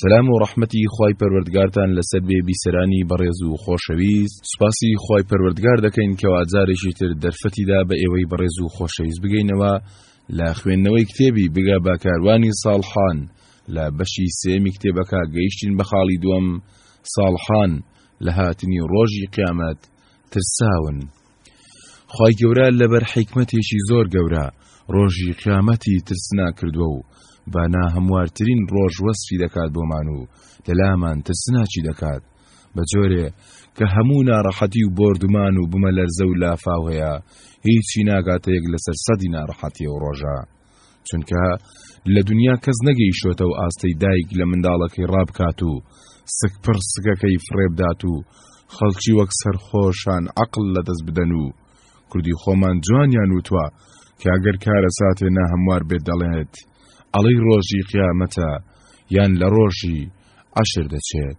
سەلام و ڕەحمەتی خوای پەروەردگارتان لەسەر بێ بیسەرانی بەڕێز و خۆشەویست سوپاسی خوای پەروەردگار دەکەین کەوا جارێکی تر دەرفەتیدا بە ئێوەی بەڕێز و خۆشەویست بگەینەوە لە خوێندنەوەی کتێبی بگە بە کاروانی ساڵحان لە بەشی سێمی کتێبەکە گەیشتین بە خاڵی دووەم ساڵحان لە هاتنی ڕۆژی قیامەت ترساون خوای گەورە لەبەر حیکمەتێکی زۆر گەورە ڕۆژی قیامەتی ترسنا کردووە و بە ناهەموارترین ڕۆژ وەسفی دەکات بۆمان و لەلامان ترسناکی دەکات بە جۆرێ کە هەموو ناڕەحەتی و بۆردومان و بمە لەرزە و لافاوەیە هیچی ناگاتە یەک لەسەر سەدی ناڕەحەتی و ڕۆژە چونکە لە دنیا کەس نەگەیشتۆتە و ئاستەی دایک لە منداڵەکەی ڕابکات و سکپڕ سکەکەی فڕێبدات و خەڵکی وەک سەرخۆشان عقل لە دەست بدەن و کوردی خۆمان جوانیان وتوە کە ئەگەر کارە ساتێ ناهەموار بێت دەڵێت ئەڵی ڕۆژی قیامەتە یان لە ڕۆژی عەشر دەچێت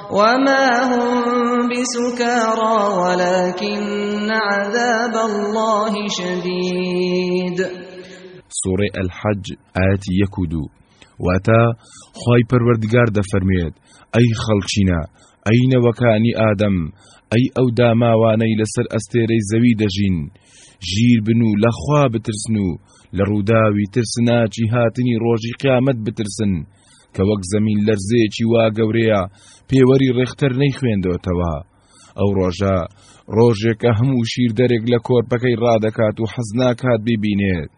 وما هم بسكارى ولكن عذاب الله شديد سورة الحج آيات يكدو واتا خی پەروەردگار دەفەرمێت ئەی خەڵچینە ئەی نەوەکانی ئادەم ئەی ئەو داماوانەی لەسەر ئەستێرەی زەوی دەژین ژیر بن و لەخوا بترسن و لە ڕووداوی ترسناچی هاتنی ڕۆژی قیامەت بترسن کە وەک زەمین لەرزەیەکی وا گەورەیە پێوەری ڕێختەر نەیخوێندۆتەوە ئەو ڕۆژە ڕۆژێکە هەموو شیر دەرێک لە کۆرپەکەی ڕادەکات و حەزناکات ببینێت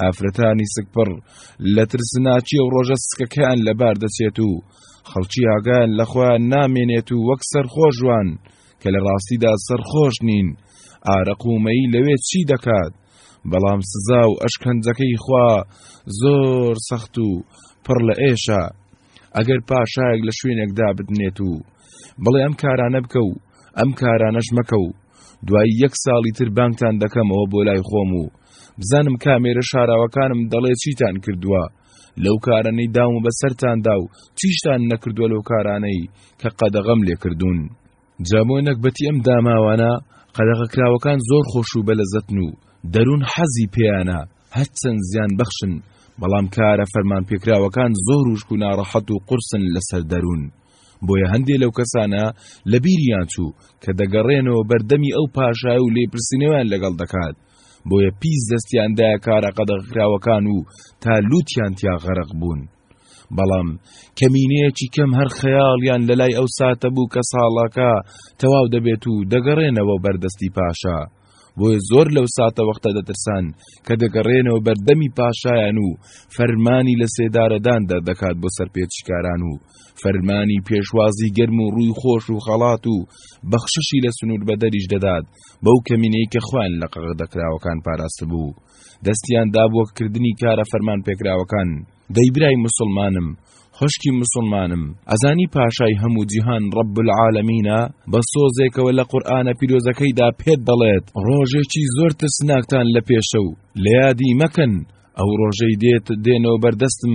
ئافرەتانی سکپڕ لە ترسناچی و ڕۆژە سکەکەیان لەبار دەچێت و خەڵکی ئاگایان لە خۆیان نامێنێت و وەک سەرخۆشوان کە لە ڕاستیدا سەرخۆش نین ئارەقومەی لەوێ چی دەکات بەڵام سزا و ئەشکەنجەکەی خوا زۆر سەخت و پڕ لە ئێشە ئەگەر پاشایەک لە شوێنێکدا بدنێت و بڵێ ئەم کارانە بکە و ئەم کارانەش مەکە و دوای یەک ساڵی تر بانگتان دەکەمەوە بۆ لای خۆم و بزانم کامێرە شاراوەکانم دەڵێ چیتان کردووە لەو کارانەی داوم بەسەرتاندا و چیشتان نەکردووە لەو کارانەی کە قەدەغەم لێکردوون. جا بۆ نەگبەتی ئەم داماوانە قەدەغەکراوەکان زۆر خۆش و بەلەزەتن و دەروون حەزی پێیانە، هەرچەند زیان بەخشن، بەڵام کارە فەرمانپێکراوەکان زۆر وشک و ناڕەحەت و قورسن لەسەر دەروون، بۆیە هەندێ لەو کەسانە لەبیریان چوو کە دەگەڕێنەوە بەر دەمی ئەو پاشایە و لێپرسینەوەیان لەگەڵ دەکات، بۆیە پیس دەستیان دایە کارە قەدەغەکراوەکان و تا لووتیان تیا غەرق بوون. بەڵام کەمینەیەکی کەم هەر خەیاڵیان لە لای ئەو ساتە بوو کە ساڵاکە تەواو دەبێت و دەگەڕێنەوە بەردەستی پاشا بۆیە زۆر لەو ساتە وەختە دەترسان کە دەگەڕێنەوە بەردەمی پاشایان و فەرمانی لە سێدارەدان دەردەکات بۆ سەرپێچکاران و فەرمانی پێشوازی گەرم و ڕووی خۆش و خەڵات و بەخششی لە سنوور بەدەریش دەدات بەو کەمینەی کە خوان لە قەغە دەکراوەکان پاراست بوو دەستیان دا بۆ کردنی کارە فەرمان پێکراوەکان دەی برای مسلمانم خوشکی مسلمانم ئەزانی پاشای هەموو جیهان ڕب العالمینە بە سۆزێکەوە لە قورآانە پیرۆزەکەیدا پێت دەڵێت ڕۆژێکی زۆر ترسناکتان لە پێشە و لە یادی مەکەن ئەو ڕۆژەی دێت دێنەوە بەردەستم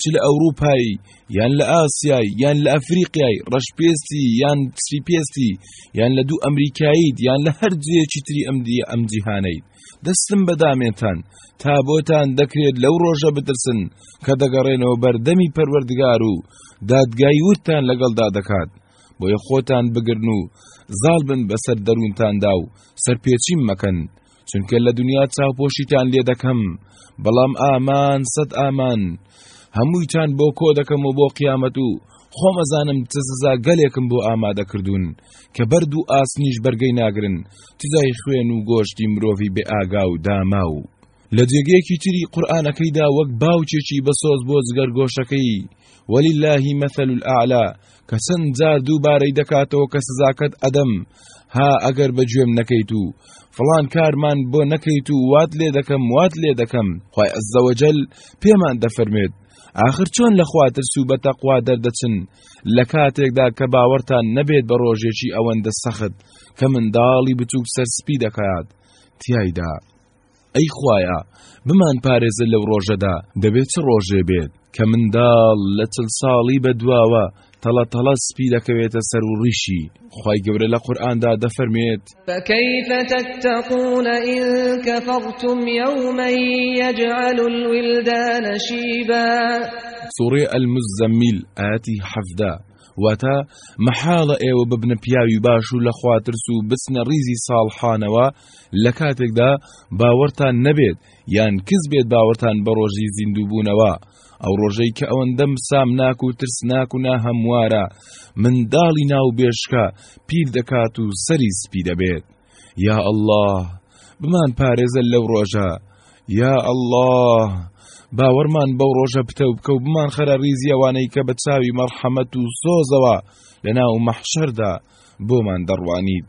چ لە ئەوروپایی یان لە ئاسیای یان لە ئەفریقیای ڕەشپێستی یان سریپێستی یان لە دوو ئەمریکاییت یان لە هەر جێکی تری ئەم دیە ئەم جیهانەیت دەستم بەدامێتان تا بۆتان دەکرێت لەو ڕۆژە بترسن کە دەگەڕێنەوە بەردەمی پەروەردگار و دادگای ورتان لەگەڵدا دەکات بۆیە خۆتان بگرن و زاڵ بن بەسەر دەروونتاندا و سەرپێچیم مەکەن چونکە لە دنیا چاوپۆشیتان لێ دەکەم بەڵام ئامان سەد ئامان هەموویتان بۆ کۆ دەکەم و بۆ قیامەت و خۆمەزانم چ سزا گەلێکم بۆ ئامادەکردوون کە بەرد و ئاسنیش بەرگەی ناگرن تجای خوێن و گۆشتی مرۆڤی بێ ئاگا و داما و لە جێگەیەکی تری قورآانەکەیدا وەک باوچێکی بەسۆز بۆ جگەرگۆشەکەی وەلی اللهی مەثل الأعلى کە چەند جار دووبارەی دەکاتەوە کە سزاکەت ئەدەم ها ئەگەر بە گوێم نەکەیت و فڵان کارمان بۆ نەکەیت و وات لێ دەکەم وات لێ دەکەم خی ئەزەوەجل پێمان دەفەرمێت آخر چۆن لە خواترس و بە تەقوا دەردەچن لە کاتێکدا کە باوەڕتان نەبێت بە ڕۆژێکی ئەوەندە سەخت کە منداڵی بچووک سەرسپی دەکات تایدا. ئەی خوایە بمان پارێزە لەو ڕۆژەدا دەبێت چ ڕۆژێ بێت کە منداڵ لە چل ساڵی بە دواوە تەڵە تەڵە سپی دەکەوێتە سەر و ڕیشی خی گەورە لە قورآاندا دەفەرمێت بەکەیفەتەتەقونە کەفڕتم یومەجعل الولدانە شیبە سوڕێ ئەلمزەمیل ئاتی حەفدا واتە مەحاڵە ئێوە ببنە پیاوی باش و لە خواترس و بچنە ڕیزی ساڵحانەوە لە کاتێکدا باوەڕتان نەبێت یان کز بێت باوەڕتان بە ڕۆژی زیندووبوونەوە ئەو ڕۆژەی کە ئەوەندەم سامناک و ترسناک و ناهەموارە منداڵی ناو بێشکە پیر دەکات و سەری سپی دەبێت یا ئەله بمان پارێزە لەو ڕۆژە یا ئەله باوەڕمان بەو ڕۆژە پتە و بکە و بمان خەرە ریزیەوانەی کە بە چاوی مەڕحەمەت و سۆزەوە لە ناو مەحشەردا بۆمان دەڕوانیت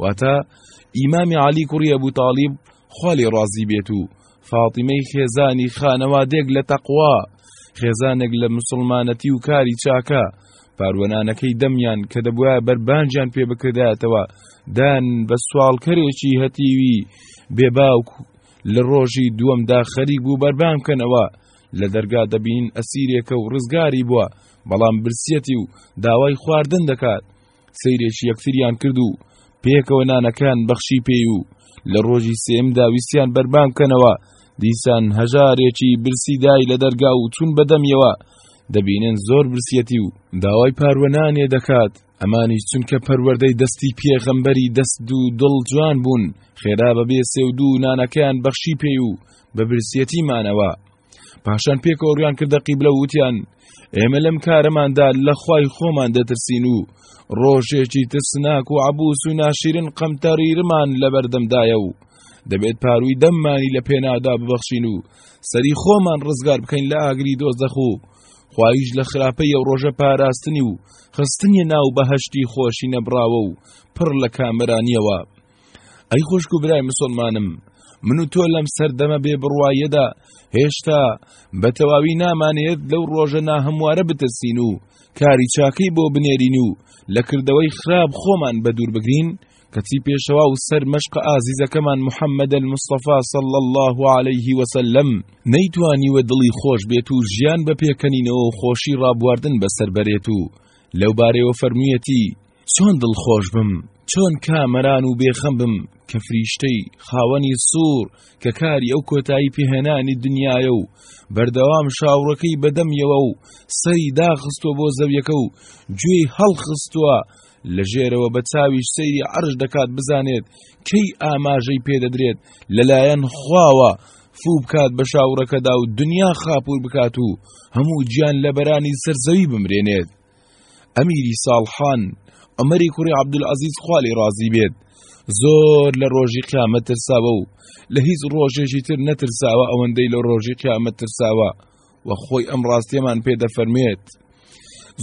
واتە، ئیمامی عەلی کوڕی ئەبو تاڵیب خوا لێی ڕازی بێت و فاتیمەی خێزانی خانەوادێک لە تەقوا خێزانێک لە مسلمانەتی و کاری چاکە پاروەنانەکەی دەمیان کە دەبواە بەربانجیان پێ بکردایەتەوە دان بە سوالکەرێکی هەتیوی بێباوک لە ڕۆژی دووەمدا خەریک بوو بەربان بکەنەوە لە دەرگا دەبین ئەسیرێکە و ڕزگاری بووە بەڵام برسیەتی و داوای خواردن دەکات سەیرێکی یەکتریان کرد و پێکەوە نانەکان بەخشی پێی و لە ڕۆژی سێم داویستیان بەربام بکەنەوە دیسان هەژارێکی برسیدای لە دەرگا و چون بەدەمیەوە دەبینن زۆر برسیەتی و داوای پاروەنانێ دەکات ئەمانیش چونکە پەروەردەی دەستی پێغەمبەری دەست دوو دڵ جوان بوون خێرا بەبێ سێودوو نانەکەیان بەخشی پێی و بە برسیەتی مانەوە پاشان پێکەوە ڕویان کردە قیبلە و وتیان ئێمە لەم کارەماندا لە خوای خۆمان دەترسین و ڕۆژێکی ترسناک و عبوس و ناشیرن قەمتەریرمان لە بەردەمدایە و دەبێت پاروی دەممانی لە پێنادا ببەخشین و سەری خۆمان ڕزگار بکەین لە ئاگری دۆزەخ و خوایش لە خراپە یە ڕۆژە پاراستنی و خستنی ناو بەهشتی خۆشی نەبراوە و پڕ لە کامرانیەوە ئەی خوشک و برای مسلمانم من و تۆ لەم سەردەمە بێ بڕوایەدا هێشتا بە تەواوی نامانێت لەو ڕۆژە ناهەموارە بترسین و کاری چاکەی بۆ بنێرین و لە کردەوەی خراپ خۆمان بە دوور بگرین کەچی پێشەوا و سەر مەشق ئازیزەکەمان محەممەد المستەفا سەڵ الله عليه وسلم نەیتوانیوە دڵی خۆش بێت و ژیان بە پێکەنینەوە خۆشی ڕابواردن بەسەر بەرێت و لەو بارەوە فەرموویەتی چۆن دڵخۆش بم چۆن کامەران و بێخەم بم کە فریشتەی خاوەنی سوور کە کاری ئەو کۆتایی پێهێنانی دنیاە و بەردەوام شاوڕەکەی بەدەمیەوە و سەری داخستوە بۆ زەویەکە و گوێی هەڵخستووە لە ژێرەوە بە چاویش سەیری عرش دەکات بزانێت کەی ئاماژەی پێدەدرێت لەلایەن خواوە فو بکات بە شاوڕەکەدا و دنیا خاپور بکات و هەموو گیان لەبەرانی سەرزەوی بمرێنێت ئەمیری ساڵحان عمەری کوڕی عەبدولعەزیز خوا لێی ڕازی بێت زۆر لە ڕۆژی قیامەت ترساوە و لە هیچ ڕۆژێکی تر نەترساوە ئەوەندەی لە ڕۆژی قیامەت ترساوە و خۆی ئەم ڕاستیەمان پێ دەفەرمێت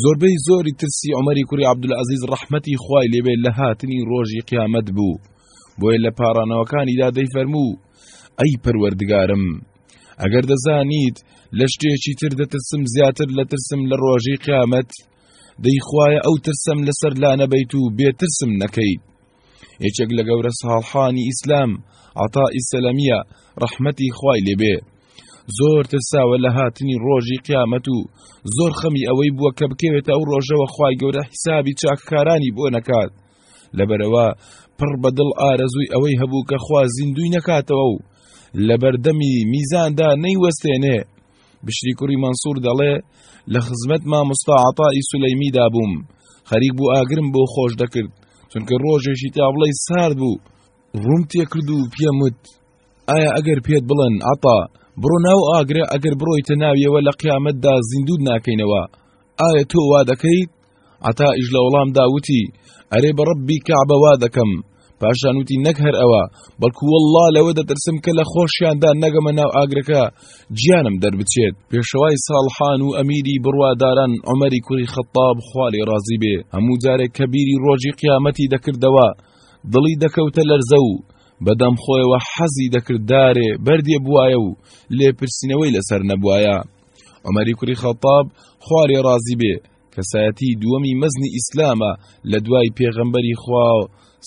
زۆربەی زۆری ترسی عمەری کوری عەبدولعەزیز ڕەحمەتی خوای لێبێت لە هاتنی ڕۆژی قیامەت بوو بۆیە لە پارانەوەکانیدا دەیفەرموو ئەی پەروەردگارم ئەگەر دەزانیت لە شتێکی تر دەترسم زیاتر لە ترسم لە ڕۆژی قیامەت دەیخوایە ئەو ترسم لەسەر لانەبەیت و بێترسم نەکەیت یەکێک لە گەورە ساڵحانی ئیسلام عطا ئیسەلەمیە ڕەحمەتی خوای لێبێ زۆر ترساوە لە هاتنی ڕۆژی قیامەت و زۆر خەمی ئەوەی بووە کە بکەوێتە ئەو ڕۆژەوە خوای گەورە حیسابی چاککارانی بۆ نەکات لەبەرەوە پڕ بە دڵ ئارەزووی ئەوەی هەبوو کە خوا زیندوی نەکاتەوە و لە بەردەمی میزاندا نەیوەستێنێ بشری کوڕی مەنسوور دەڵێ لە خزمەت مامۆستاعاتائی سولەیمیدا بووم خەریک بوو ئاگرم بۆ خۆش دەکرد چونکە ڕۆژێکی تابڵەی سارد بوو ڕوم تێکرد و پێموت ئایا ئەگەر پێت بڵێن عتا بڕۆ ناو ئاگرە ئەگەر بڕۆیتە ناویەوە لە قیامەتدا زیندود ناکەینەوە ئایا تۆ وا دەکەیت عەتا ئیش لە وەڵام دا وتی ئەرێ بە ڕەببی کەعبە وا دەکەم پاشان وتی نەک هەر ئەوە بەڵکو واللە لەوە دەترسم کە لە خۆشیاندا نەگەمە ناو ئاگرەکە گیانم دەربچێت پێشەوای ساڵحان و ئەمیری بڕواداران عمەری کوری خەتاب خوالی ڕازی بێ هەموو جارێک کە بیری ڕۆژی قیامەتی دەکردەوە دڵی دەکەوتە لەرزە و بەدەم خۆیەوە حەزی دەکردارێ بەردێ بواە و لێپرسینەوەی لەسەر نەبواە عمری کوری خەتاب خوارێ ڕازی بێ کەسایەتی دووەمی مەزنی ئیسلامە لە دوای پێغەمبەری خوا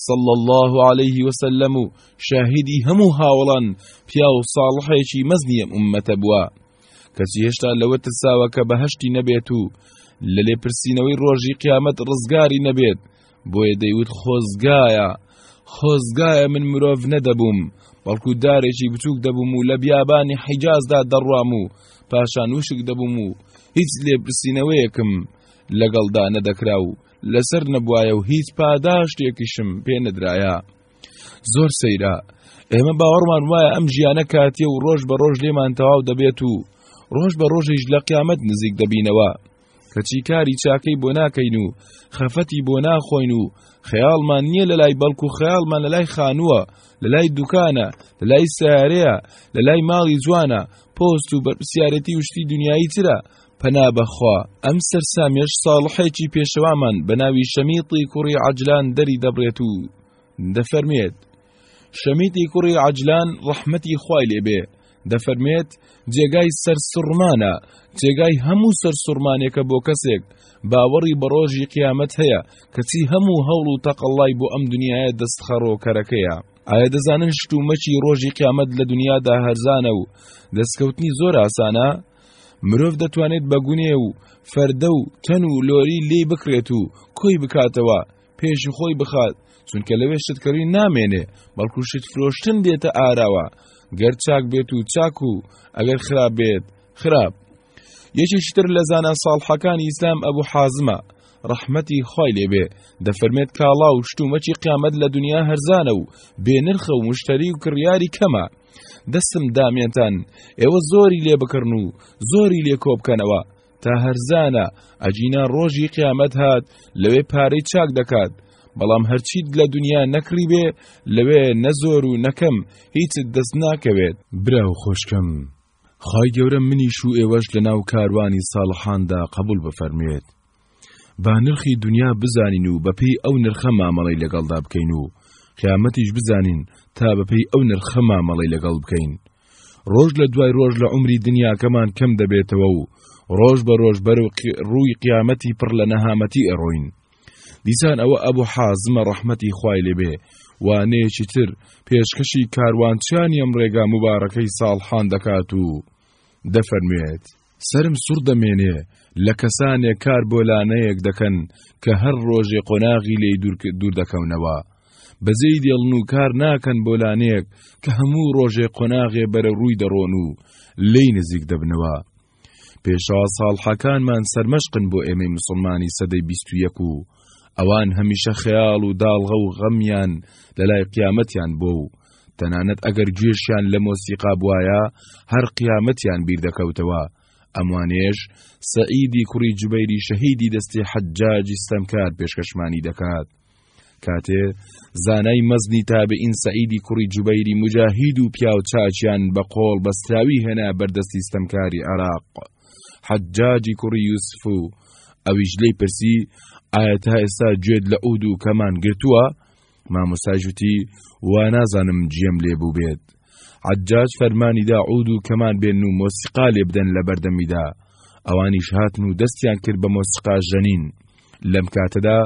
صل الله عليه وسلم و شاهدی هەموو هاوڵان پیا و ساڵحێکی مەزنیە ئومەتە بووە کەچی هێشتا لەوە ترساوە کە بەهشتی نەبێت و لە لێپرسینەوەی ڕۆژی قیامەت ڕزگاری نەبێت بۆیە دەیوت خۆزگایە خۆزگایە من مرۆڤ نەدەبووم بەڵکو دارێکی بچووک دەبووم و لە بیابانی حیجازدا دەڕوام و پاشان وشک دەبووم و هیچ لێپرسینەوەیەکم لەگەڵدا نەدەکرا و لەسەر نەبوایە و هیچ پاداشتێکیشم پێ نەدرایە زۆر سەیرە ئێمە باوەڕمان وایە ئەم ژیانە کاتیە و ڕۆژ بە ڕۆژ لێمان تەواو دەبێت و ڕۆژ بە ڕۆژیش لە قیامەت نزیک دەبینەوە کەچی کاری چاکەی بۆ ناکەین و خەفەتی بۆ ناخۆین و خەیاڵمان نییە لە لای بەڵکو خەیاڵمان لە لای خانووە لە لای دوکانە لە لای سیارەیە لە لای ماڵی جوانە پۆست و بەرپسیارەتی وشتی دنیایی ترە پەنا بەخوا ئەم سەرسامێش ساڵحێکی پێشەوامان بە ناوی شەمیتی کوڕی عجلان دەری دەبرێت و دەفەرمێت شەمیتی کوڕی عجلان ڕەحمەتی خوای لێبێ دەفەرمێت، جێگای سەرسوڕمانە، جێگای هەموو سەرسوڕمانێکە بۆ کەسێک باوەڕی بە ڕۆژی قیامەت هەیە، کەچی هەموو هەوڵ و تەقەڵای بۆ ئەم دنیایە دەستخەڕۆکەرەکەیە. ئایا دەزانن شت و مەچی ڕۆژی قیامەت لە دنیادا هەرزانە و دەستکەوتنی زۆر ئاسانە؟ مرۆڤ دەتوانێت بە گونێ و فەردە و تەن و لۆری لێی بکرێت و کۆی بکاتەوە، پێشی خۆی بخات چونکە لەوێ شتکڕی نامێنێ بەڵکو شت فرۆشتن دێتە ئاراوە گەر چاک بێت و چاک و ئەگەر خراپ بێت خراپ یەکی شتر لە زانە ساڵحەکانی ئیسلام ئەبوو حازمە ڕەحمەتی خی لێبێ دەفەرمێت کاڵا و شتومەکی قیامەت لە دنیا هەرزانە و بێنرخە و مشتری و کڕیاری کەمە دەستم دامێنتان ئێوە زۆری لێ بکڕن و زۆری لێ کۆبکەنەوە تا هەرزانە ئەگینا ڕۆژی قیامەت هات لەوێ پارەی چاک دەکات بەڵام هەرچیت لە دنیا نەکڕی بێ لەوێ نەزۆر و نەکەم هیچت دەست ناکەوێت برا و خۆشکەم خی گەورە منیش و ئێوەش لە ناو کاروانی ساڵحاندا قبول بفەرموێت با نرخی دنیا بزانین و بەپی ئەو نرخە مامەڵی لەگەڵدا بکەین و قیامەتیش بزانین تا بەپی ئەو نرخە مامەڵی لەگەڵ بکەین ڕۆژ لە دوای ڕۆژ لە عمری دنیاکەمان کەم دەبێتەوە و ڕۆژ بە ڕۆژ بەر و ڕووی قیامەتی پڕ لە نەهامەتی ئەڕۆین دیسان ئەوە ئەبوو حازمە ڕەحمەتی خوای لێبێ وانەیەکی تر پێشکەشی کاروانچیانی ئەم ڕێگا مبارەکەی ساڵحان دەکات و دەفەرموێت سەرم سوڕ دەمێنێ لە کەسانێک کار بۆ لانەیەک دەکەن کە هەر ڕۆژێ قۆناغی لی دوور دەکەونەوە بەجێی دێڵن و کار ناکەن بۆ لانەیەک کە هەموو ڕۆژێ قۆناغێ بەرە ڕووی دەڕۆن و لی نزیک دەبنەوە پێشا ساڵحەکانمان سەرمەشقن بۆ ئێمەی مسلمانی سەدەی بیست و یەک و ئەوان هەمیشە خەیاڵ و داڵغە و غەمیان لە لای قیامەتیان بۆ و تەنانەت ئەگەر گوێشیان لە مۆسیقا بوایە هەر قیامەتیان بیر دەکەوتەوە، ئەموانێش سەعیدی کوڕی جوبەیری شەهیدی دەستی حەجاجی ستەمکار پێشکەشمانی دەکات. کاتێ زانای مەزنی تابعین سەعیدی کوڕی جوبەیری مجاهید و پیاو چاچیان بە قۆڵ بەستراوی هێنا بەردەستی ستەمکاری عێراق. حەجاجی کوڕی یوسف و ئەویش لێی پرسی ئایا تا ئێستا گوێت لە عود و کەمان گرتووە؟ مامۆستایش وتی وا نازانم جێم لێ بوو بێت عجاج فەرمانیدا عود و کەمان بێن و مۆسیقا لێ بدەن لە بەردەمیدا ئەوانیش هاتن و دەستیان کرد بە مۆسیقا ژەنین لەم کاتەدا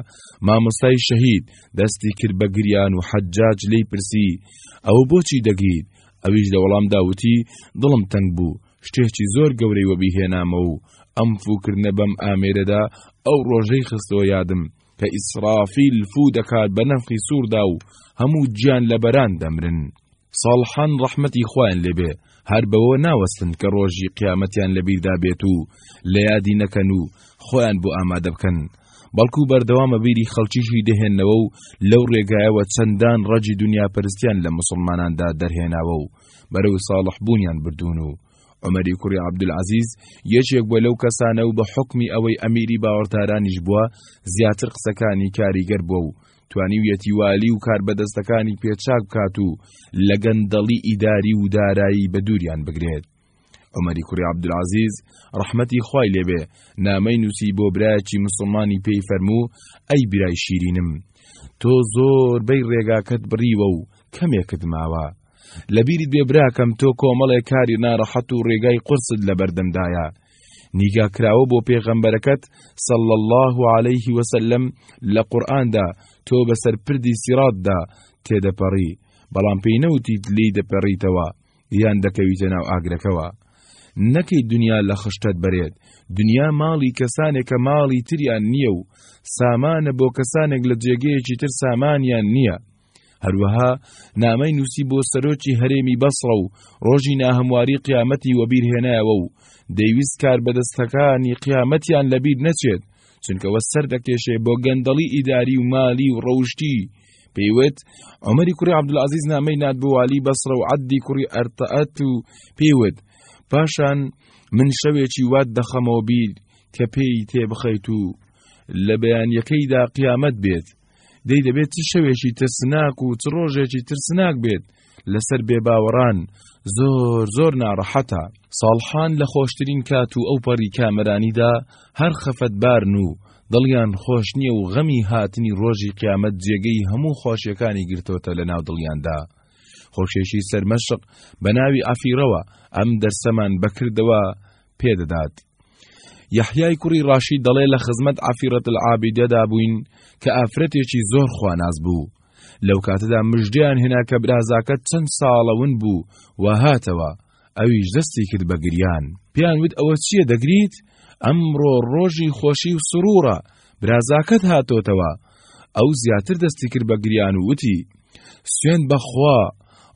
مامۆستای شەهید دەستی کرد بە گریان و حەجاج لی پرسی ئەو بۆچی دەگریت ئەویش لە وەڵامدا وتی دڵم تەنگ بوو شتێکی زۆر گەورەی وەبیهێنامە و ئەم فوکردنە بەم ئامێرەدا ئەو ڕۆژەی خستەوە یادم کە ئیسرافیل فوو دەکات بە نەفخی سووردا و هەموو گیان لە بەران دەمرن ساڵحان ڕەحمەتی خوایان لێبێ هەر بەوە ناوەستن کە ڕۆژی قیامەتیان لە بیردا بێت و لە یادی نەکەن و خۆیان بۆ ئامادە بکەن بەڵکو بەردەوامە بیری خەڵکیشی دەهێنەوە و لەو ڕێگایەوە چەندان ڕەجی دنیا پەرستیان لە مسلماناندا دەرهێناوە و بەرەو ساڵح بوونیان بردوون و عومەری کوڕی عەبدولعەزیز یەکێک بووە لەو کەسانە و بە حوکمی ئەوەی ئەمیری باوەڕدارانیش بووە زیاتر قسەکانی کاریگەر بووە و توانیویەتی والی و کاربەدەستەکانی پێچاک بکات و لە گەندەڵی ئیداری و دارایی بە دووریان بگرێت. عمەری کوڕی عەبدولعەزیز ڕەحمەتی خوای لێبێ نامەی نووسی بۆ برایەکی مسلمانی پێی فەرموو ئەی برای شیرینم تۆ زۆر بەی ڕێگاکەت بڕیوە و کەمێکت ماوە لەبیرت بێ براکەم تۆ کۆمەڵێ کاری ناڕەحەت و ڕێگای قورست لەبەردەمدایە نیگاکراوە بۆ پێغەمبەرەکەت سەڵ الله عليه وسلم لە قورآاندا تۆ بەسەر پردی سیڕاتدا تێدەپەڕی بەڵام پێی نەوتیت لی دەپەڕیتەوە یان دەکەویتە ناو ئاگرەکەەوە نەکەی دنیا لە خشتت بەرێت دنیا ماڵی کەسانێکە ماڵی تریان نییە و سامانە بۆ کەسانێک لە جێگەیەکی تر سامانیان نییە هەروەها نامەی نووسی بۆ سەرۆکی هەرێمی بەسڕە و ڕۆژی ناهەمواری قیامەتی وەبیرهێنایەوە و دەیویست کاربەدەستەکانی قیامەتیان لەبیر نەچێت چونکەوە سەر دەکێشێ بۆ گەندەڵی ئیداری و مالی و ڕەوشتی پێیوت ئەمەری کوری عبدلازیز نامەی ناتبوالی بەسرە و عەدی کوڕی ئەرتەئەت و پێیوت پاشان من شەوێکی وات دەخەمەوە بیر کە پێی تێبخەیت و لە بەیانیەکەیدا قیامەت بێت دەی دەبێت چ شەوێکی ترسناک و چ ڕۆژێکی ترسناک بێت لەسەر بێباوەڕان زۆر زۆر ناڕەحەتە ساڵحان لە خۆشترین کات و ئەو پەڕی کامەرانیدا هەر خەفەت بارن و دڵیان خۆش نییە و غەمی هاتنی ڕۆژی قیامەت جێگەی هەموو خۆشیەکانی گرتۆتە لە ناو دڵیاندا خۆشێشی سەرمەشق بە ناوی ئافیرەوە ئەم دەرسەمان بەکردەوە پێدەدات. یەحیای کوڕی ڕاشید دەڵێ لە خزمەت عەفیرەت العابیدەدا بووین کە ئافرەتێکی زۆر خواناس بوو. لەو کاتەدا مژدەیان هێنا کە برازاکە چەند ساڵە ون بوو و هاتەوە. ئەویش دەستی کرد بە گریان. پێیان وت ئەوە چییە دەگریت؟ ئەمڕۆ ڕۆژی خۆشی و سروڕە، برازاکەت هاتۆتەوە. ئەو زیاتر دەستی کرد بە گریان و وتی، سوێند بە خوا،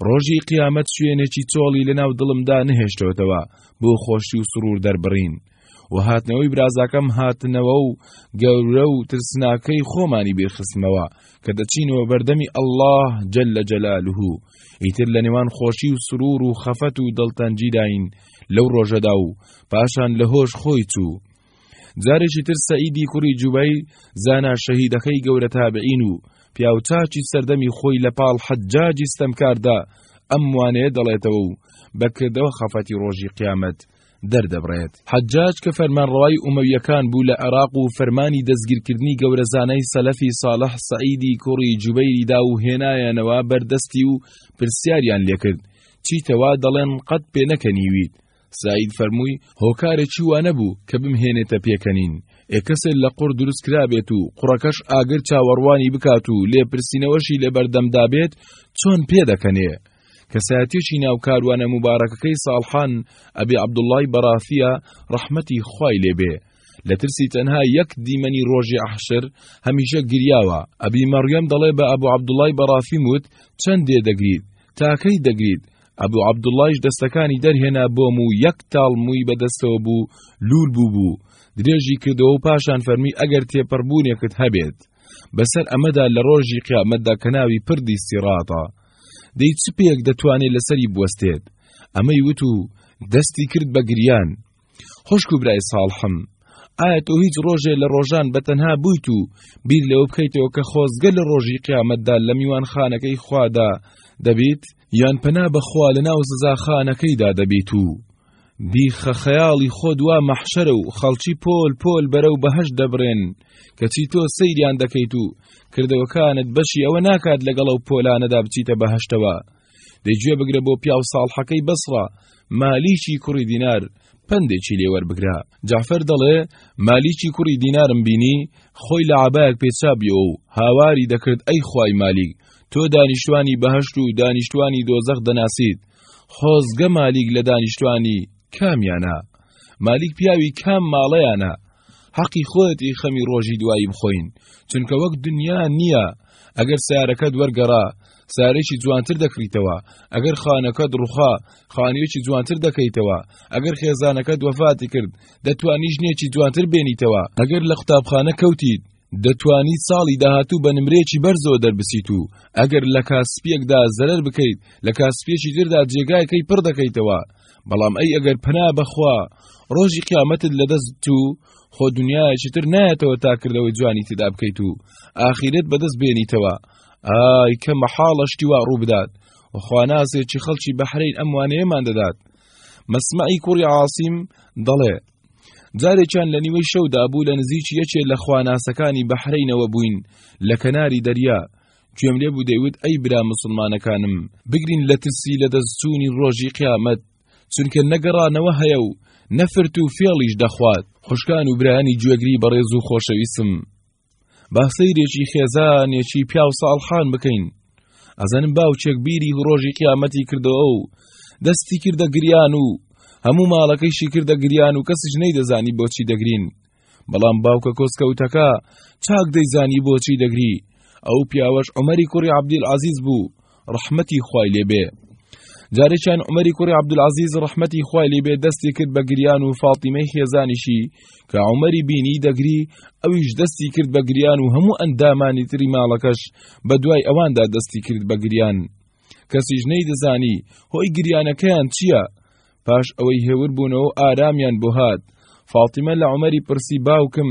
ڕۆژی قیامەت شوێنێکی چۆڵی لەناو دڵمدا نەهێشتۆتەوە بۆ خۆشی و سڕوور دەربڕین و هاتنەوەی برازاکەم هاتنەوە و گەورە و ترسناکەی خۆمانی بیرخستمەوە کە دەچینەوە بەردەمی ئەلله جل لە جەلالوه ئیتر لە نێوان خۆشی و سرور و خەفەت و دڵتەنجیداین لەو ڕۆژەدا و پاشان لە هۆش خۆی چوو جارێکی تر سەعیدی کوڕی جوبەیر زانا شەهیدەکەی گەورە تابعین و پیاوچاکی سەردەمی خۆی لە پاڵ حەجاجی ستەمکاردا ئەم وانەیە دەڵێتەوە و بەکردەوە خەفەتی ڕۆژی قیامەت دەردەبڕێت حەجاج کە فەرمانڕەوای ئومەویەکان بوو لە عێراق و فەرمانی دەستگیرکردنی گەورە زانای سەلەفی ساڵح سەعیدی کوڕی جوبەیری دا و هێنایانەوە بەردەستی و پرسیاریان لێکرد چیتەوا دەڵێن قەت پێ نەکەنیویت سەعید فەرمووی، هۆکارێکی وا نەبوو کە بمهێنێتە پێکەنین، ئێ کەسێ لە قوڕ دروست کرابێت و قوڕەکەش ئاگر چاوەڕوانی بکات و لێپرسینەوەشی لە بەردەمدا بێت چۆن پێدەکەنێ؟ کەسایەتیەکی ناو کاروانە موبارەکەکەی ساڵحان ئەبی عەبدوڵڵای بەڕافیە ڕەحمەتی خوای لێبێ لە ترسی تەنها یەک دیمەنی ڕۆژی عەحشر هەمیشە گریاوە ئەبی مەڕیەم دەڵێ بە ئەبو عەبدوڵڵای بەڕافیم وت چەندێ دەگریت تاکەی دەگریت ئەبو عەبدوڵڵایش دەستەکانی دەرهێنا بۆ موو یەک تاڵ مووی بەدەستەوە بوو لول بوو بوو درێژی کردەوە و پاشان فەرمی ئەگەر تێپەڕبوونێکت هەبێت بەسەر ئەمەدا لە ڕۆژی قیامەتدا کە ناوی پردی سیڕاتە دەی چ پێک دەتوانێت لەسەری بوەستێت ئەمەی وت و دەستی کرد بە گریان خوشک و برای ساڵحم ئایا تۆ هیچ ڕۆژێ لە ڕۆژان بەتەنها بوویت و بیر لەوە بکەیتەوە کە خۆزگە لە ڕۆژی قیامەتدا لە میوان خانەکەی خوادا دەبیت یان پەنا بەخوا لە ناو سزاخانەکەیدا دەبیت و بیخە خەیاڵی خۆ دوا مەحشەرە و خەڵکی پۆل پۆل بەرەو بەهەش دەبرێن کەچی تۆ سەیریان دەکەیت و کردەوەکانت بەشی ئەوە ناکات لەگەڵ ئەو پۆلانەدا بچیتە بەهشتەوە دەی گوێ بگرە بۆ پیاو ساڵحەکەی بەسڕە مالیکی کوڕی دینار پندێکی لێوەربگرە جعفەر دەڵێ مالیکی کوڕی دینارم بینی خۆی لە عبایەک پێچابیەوە و هاواری دەکرد ئەی خوای مالیک تۆ دانیشتوانی بەهشت و دانیشتوانی دۆزەخ دەناسیت خۆزگە مالیک لە دانیشتوانی کامیانە مالیک پیاوی کام ماڵەیانە حەقی خۆیەتی خەمی ڕۆژی دوایی بخۆین چونکە وەک دنیا نییە ئەگەر سارەکەت وەرگەڕا سارێکی جوانتر دەکریتەوە ئەگەر خانەکەت ڕوخا خانیەکی جوانتر دەکەیتەوە ئەگەر خێزانەکەت وەفاتی کرد دەتوانی ژنێکی جوانتر بێنیتەوە ئەگەر لە قوتابخانە کەوتیت دەتوانیت ساڵی داهاتوو بە نمرەیەکی بەرزەوە دەربچیت و ئەگەر لە کاسپیەکدا زەرەر بکەیت لە کاسپیەکی تردا جێگایەکەی پڕ دەکەیتەوە بەڵام ئەی ئەگەر پەنا بەخوا ڕۆژی قیامەتت لەدەست و خۆ دنیایەکی تر نایەتەوە تا کردەوەی جوانی تێدا بکەیت و ئاخیرت بەدەست بێنیتەوە ئای کە مەحاڵە شتی وا ڕوو بدات وخواناسێکی خەڵکی بەحرین ئەموانەیەمان دەدات مەسمعی کوڕی عاسیم دەڵێ جارێکیان لە نیوەی شەودا بوو لە نزیک یەکێ لە خواناسەکانی بەحرەینەوە بووین لە کەناری دەریا گوێم لێ بوو دەیوت ئەی برا مسلمانەکانم بگرین لە ترسی لە دەستچوونی ڕۆژی قیامەت چونکە نەگەڕانەوە هەیە و نەفرت و فێڵیش دەخوات خوشکان و برایانی گوێگری بەڕێز و خۆشەویستم با سەیرێکی خێزانێکی پیاو ساڵحان بکەین ئەزانم باوچێک بیری ڕۆژی قیامەتی کردەوە و دەستی کردە گریان و هەموو ماڵەکەیشی کردە گریان و کەسیش نەیدەزانی بۆچی دەگرین بەڵام باوکە کۆسکەوتەکە چاک دەیزانی بۆچی دەگری ئەو پیاوەش عمەری کوڕی عبدیل عزیز بوو ڕەحمەتی خوای لێ بێ جارێکیان عمەری کوڕی عەبدولعەزیز ڕەحمەتی خوای لێ بێ دەستی کرد بە گریان و فاتیمەی خێزانیشی کە عمەری بینی دەگری ئەویش دەستی کرد بە گریان و هەموو ئەندامانی تری ماڵەکەش بە دوای ئەواندا دەستی کرد بە گریان کەسیش نەیدەزانی هۆی گریانەکەیان چییە پاش ئەوەی هێور بوونەوە ئارامیان بۆ هات فاتیمە لە عمەری پرسی باوکم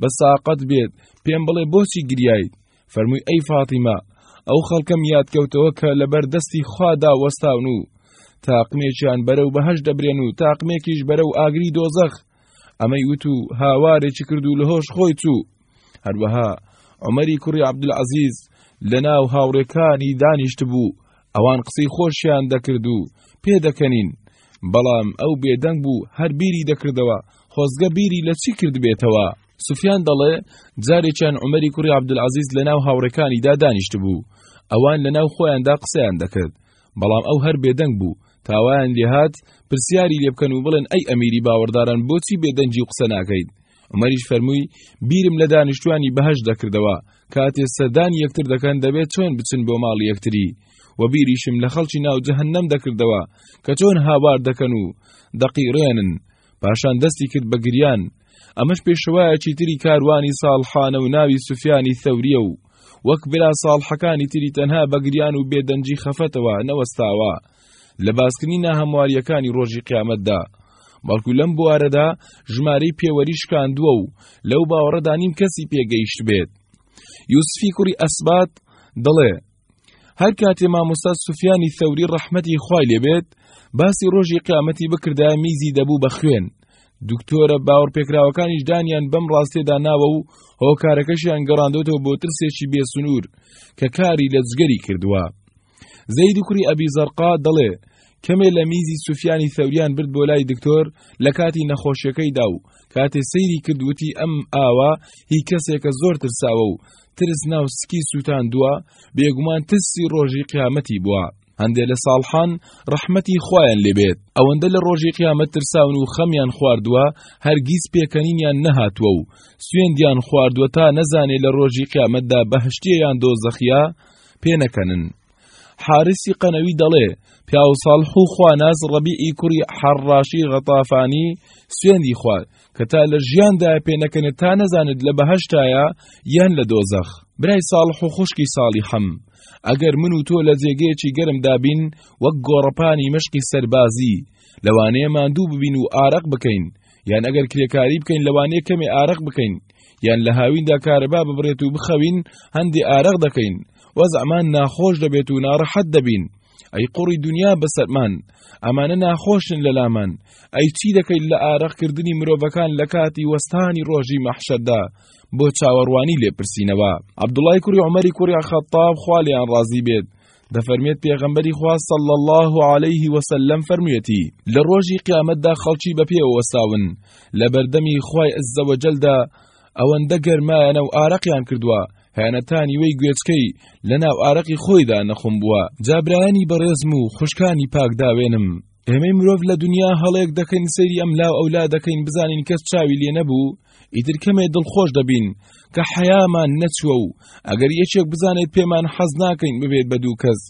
بە ساقەت بێت پێم بڵێ بۆچی گریایت فەرمووی ئەی فاتیمە ئەو خەڵکەم یادکەوتەوە کە لەبەر دەستی خوادا وەستاون و تاقمێکیان بەرەو بەهەش دەبرێن و تاقمێکیش بەرەو ئاگری دۆزەخ ئەمەی وت و هاوارێکی کرد و لەهۆش خۆی چوو هەروەها عمەری کوڕی عبدالعزیز لە ناو هاوڕێکانی دانیشت بوو ئەوان قسەی خۆشیان دەکرد و پێدەکەنین بەڵام ئەو بێدەنگ بوو هەر بیری دەکردەوە خۆزگە بیری لە چی کردبێتەوە سوفیان دەڵێ، جارێکیان عومەری کوڕی عەبدولعەزیز لەناو هاوڕێکانیدا دانیشتبوو، ئەوان لەناو خۆیاندا قسەیان دەکرد، بەڵام ئەو هەر بێدەنگ بوو، تا وایان لێهات پرسیاری لێ بکەن و بڵێن ئەی ئەمیری باوەڕداران بۆچی بێدەنگی و قسە ناکەیت؟ عومەریش فەرمووی بیرم لە دانیشتوانی بەهەشت دەکردەوە کاتێ سەردانی یەکتر دەکەن دەبێت چۆن بچن بۆ ماڵی یەکتری و بیریشم لە خەڵکی ناو جەهەنەم دەکردەوە کە چۆن هاوار دەکەن و دەقیڕێنن پاشان دەستی کرد بە گریان ئەمەش پێشەوایەکی تری کاروانی ساڵحانە و ناوی سوفیانی ثەوریە و وەک برا ساڵحەکانی تری تەنها بە گریان و بێدەنگی خەفەتەوە نەوەستاوە لە باسکردنی ناهەمواریەکانی ڕۆژی قیامەتدا بەڵکو لەم بوارەدا ژمارەی پێوەری شکاندووە و لەو باوەڕەدا نیم کەسی پێگەیشت بێت یوسفی کوڕی ئەسبات دەڵێ هەر کاتێ مامۆستا سوفیانی ثەوری ڕەحمەتی خوای لێبێت باسی ڕۆژی قیامەتی بکردا میزی دەبوو بە خوێن دکتۆرە باوەڕپێکراوەکانیش دانیان بەم ڕاستێدا ناوە و هۆکارەکەشیان گەڕاندۆتەوە بۆ ترسێکی بێسنوور کە کاری لە جگەری کردووە زەید کوری ئەبی زەرقا دەڵێ کەمێ لە میزی سوفیانی ثەوریان برد بۆ لای دکتۆر لە کاتی نەخۆشیەکەیدا و کاتێ سەیری کرد وتی ئەم ئاوە هی کەسێکە زۆر ترساوە و ترس ناو سکی سووتاندووە بێگومان ترسی ڕۆژی قیامەتی بووە هەندێ لە ساڵحان ڕەحمەتی خوایان لێبێت ئەوەندە لە ڕۆژی قیامەت ترساون و خەمیان خواردووە هەرگیز پێکەنینیان نەهاتووە و سوێندیان خواردووە تا نەزانێ لە ڕۆژی قیامەتدا بەهشتیەیان دۆزەخیا پێنەکەنن حارسی قەنەوی دەڵێ، پیاوساڵح و خواناز ڕەبیعی کوڕی حەڕڕاشی غەتافانی سوێندی خوارد کە تا لە ژیاندایە پێنەکەنێت تا نەزانێت لە بەهەشتایە یان لە دۆزەخ. برای ساڵح و خوشکی ساڵیحم، ئەگەر من و تۆ لە جێگەیەکی گەرمدا بین وەک گۆڕەپانی مەشقی سەربازی، لەوانەیە ماندوو ببین و ئارەق بکەین، یان ئەگەر کرێکاری بکەین لەوانەیە کەمێ ئارەق بکەین، یان لە هاویندا کارەبا ببڕێت و بخەوین هەندێ ئارەق دەکەین، وەزعمان ناخۆش دەبێت و ناڕەحەت دەبین ئەی قوڕی دنیا بەسەرمان ئەمانە ناخۆشن لە لامان ئەی چی دەکەیت لە ئارەقکردنی مرۆڤەکان لە کاتی وەستانی ڕۆژی مەحشەدا بۆ چاوەڕوانی لێپرسینەوە عبدوڵای کوری عمەری کوری خەتاب خالیان ڕازی بێت دەفەرمێت پێغەمبەری خوا صلی الله عليه وسلم فەرموویەتی لە ڕۆژی قیامەتدا خەڵکی بە پێوە وەساون لە بەردەمی خوای ئەزەوەجەلدا ئەوەندە گەرمایانە و ئارەقیان کردووە هێنە تا نیوەی گوێچکەی لە ناو ئارەقی خۆیدا نەخۆم بووە جا برایانی بەڕێزم و خوشکانی پاک داوێنم ئێمەی مرۆڤ لە دنیا هەڵەیەک دەکەین سەیری ئەم لاو ئەولا دەکەین بزانین کەس چاوی لێ نەبوو ئیتر کەمێ دڵخۆش دەبین کە حەیامان نەچووە و ئەگەر یەکێک بزانێت پێمان حەز ناکەین ببێت بە دوو کەس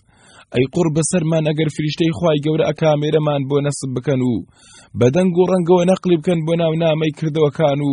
ئەی قڕ بەسەرمان ئەگەر فریشتەی خی گەورە ئەکامێرەمان بۆ نەسب بکەن و بەدەنگ و ڕەنگەوە نەقلی بکەن بۆ ناو نامەی کردەوەکان و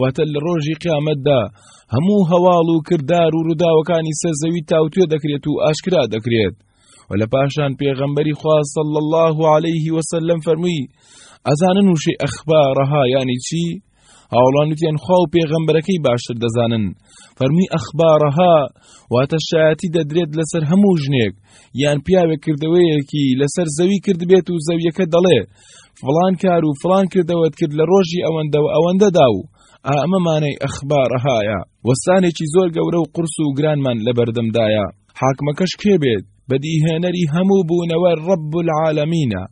واتە لە ڕۆژی قیامەتدا هەموو هەواڵ و کردار و ڕووداوەکانی سەرزەوی تاوتوێ دەکرێت و ئاشکرا دەکرێت و لە پاشان پێغەمبەری خواستە لە الله و عليه وسلم فەرمووی ئەزانن وشەی ئەخبارەها ینی چی؟ هاوڵانوتیان خوا و پێغەمبەرەکەی باشتر دەزانن فەرمی ئەخبارەها واتە شایەتی دەدرێت لەسەر هەموو ژنێک یان پیاوێک کردەوەیەکی لەسەر زەوی کردبێت و زەویەکە دەڵێ فڵان کار و فڵان کردەوەت کرد لە ڕۆژی ئەوەندە و ئەوەندەدا و ئەمە مانەی ئەخبارەهایە وەستانێکی زۆر گەورە و قرس و گرانمان لە بەردەمدایە حاکمەکەش کێ بێت بەدیهێنەری هەموو بوونەوە ڕب العالمینە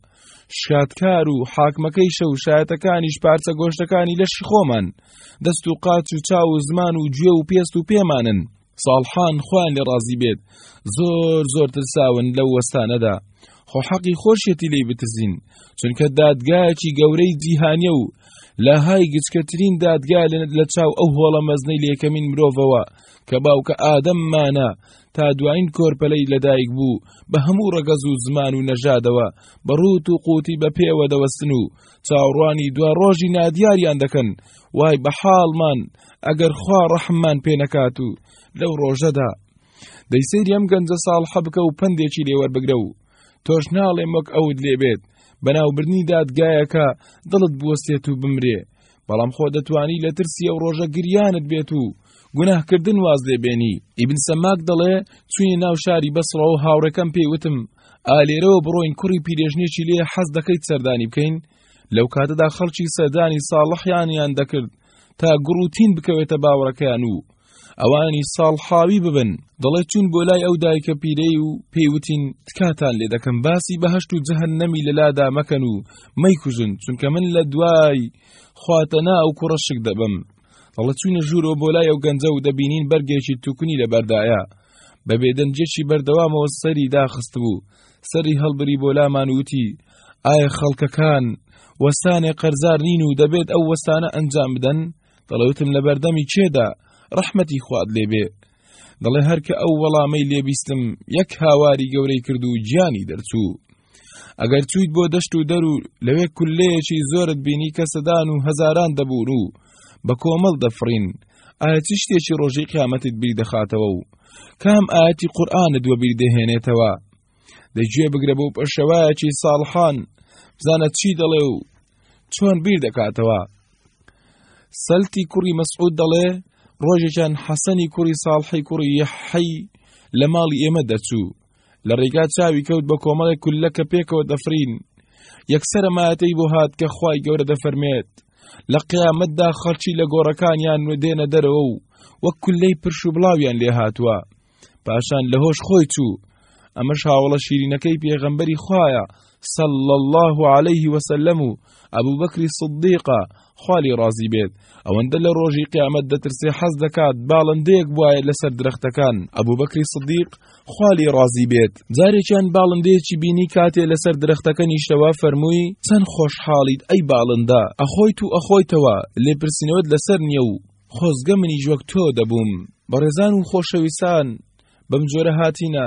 شکاتکار و حاکمەکەی شەو شایەتەکانیش پارچە گۆشتەکانی لەشی خۆمان دەست و قاچ و چاو و زمان و گوێ و پێست و پێمانن ساڵحان خۆیان لێ ڕازی بێت زۆر زۆر ترساون لەو وەستانەدا خۆ حەقی خۆشیەتی لی بتزین چونکە دادگایەکی گەورەی جیهانیە و لە های گچکەترین دادگا لە چاو ئەو هۆڵە مەزنەی لەکەمین مرۆڤەوە کە باوکە ئادەممانە تا دوایین کۆرپەلەی لەدایک بوو بە هەموو ڕەگەز و زمان و نەژادەوە بە ڕوت و قوتی بە پێوە دەوەستن و چاوڕوانی دوا ڕۆژی نادیاریان دەکەن وای بە حاڵمان ئەگەر خوا ڕەحممان پێ نەکات و لەو ڕۆژەدا دەی سەیری ئەم گەنجە ساڵحە بکە و پندێکی لێوەربگرە و تۆش ناڵێم وەک ئەوت لێبێت بەناوبردنی دادگایەکە دڵت بوەستێت و بمرێ بەڵام خۆ دەتوانی لە ترسی ئەو ڕۆژە گریانت بێت و گوناهکردن واز لێبێنی ئیبن سەماک دەڵێ چوینە ناو شاری بەسڕەوە هاوڕێکەم پێیوتم ئالێرەوە بڕۆین کوڕی پیرێژنێکی لێ حەز دەکەیت سەردانی بکەین لەو کاتەدا خەڵکی سەردانی ساڵحیانیان دەکرد تا گوڕ و تین بکەوێتە باوەڕەکەیان و ئەوانی ساڵحاوی ببن دەڵێ چوون بۆ لای ئەو دایکە پیرەی و پێیوتین تکاتان لێ دەکەم باسی بەهشت و جەهن نەمی لەلادا مەکەن و مەیکوژن چونکە من لە دوای خواتەنا ئەو کوڕە شک دەبم دەڵە چوینە ژوورۆ بۆ لای ئەو گەنجە و دەبینین بەرگێکی توکنی لەبەردایە بە بێدەنجێکی بەردەوامەوە سەری داخست بوو سەری هەڵبری بۆ لامان وتی ئایا خەڵکەکان وەستانێ قەرزار نین و دەبێت ئەو وەستانە ئەنجام بدەن دەڵێتم لە بەردەمی چێدا ڕەحمەتی خواد لێبێ دەڵێ هەرکە ئەو وەڵامەی لێبیستم یەک هاواری گەورەی کرد و گیانی دەرچوو ئەگەر چویت بۆ دەشت و دەر و لەوێ کولەیەکی زۆرت بینی کە سەدان و هەزاران دەبوون و بە کۆمەڵ دەفرین ئایا چ شتێکی ڕۆژی قیامەتت بیر دەخاتەوە و کام ئاەتی قورآانت وە بیر دەهێنێتەوە دەگوێ بگرە بۆ پەشەوایەکی ساڵحان بزانە چی دەڵێ و چۆن بیر دەکاتەوە سەلتی کوڕی مەسعود دەڵێ ڕۆژێکیان حەسەنی کوڕی ساڵحی کوڕی یەحەی لە ماڵی ئێمە دەچوو لە ڕێگا چاوی کەوت بە کۆمەڵێک کولە کە پێکەوە دەفرین یەکسرە ماتەی بۆ هات کە خی گەورە دەفەرمێت لە قیامەتدا خەڵکی لە گۆڕەکانیان ودێنە دەرەوە و وەک کولەی پرش و بڵاویان لێ هاتووە پاشان لە هۆش خۆی چوو ئەمەش هاوڵە شیرینەکەی پێغەمبەری خویە صلی اللە علیه وسلم و ابو بکر صدیق خوا لێی ڕازی بێت ئەوەندە لە ڕۆژی قیامەت دەترسێ حەز دەکات باڵندەیەک بواە لەسەر درەختەکان ئەبوو بەکری صدیق خالی ڕازی بێت جارێکیان باڵندەیەکی بینی کاتێ لەسەر درەختەکە نیشتەوە فەرمووی چەند خۆشحاڵیت ئەی باڵندە ئەخۆیت و ئەخۆیتەوە لێپرسینەوەت لەسەر نییە و خۆزگە منیش وەک تۆ دەبووم بەڕێزان و خۆشەویسان بەم جۆرە هاتینە